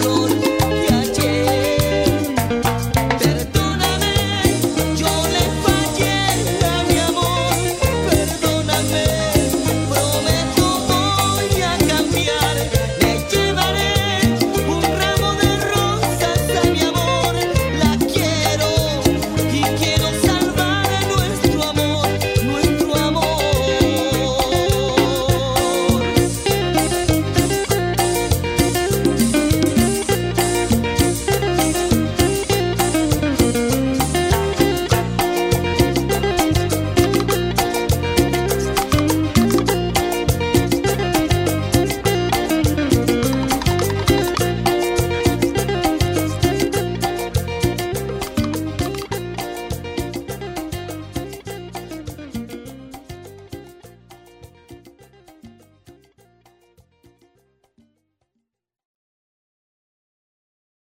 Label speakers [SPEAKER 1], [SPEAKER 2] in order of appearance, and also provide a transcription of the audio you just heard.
[SPEAKER 1] calor.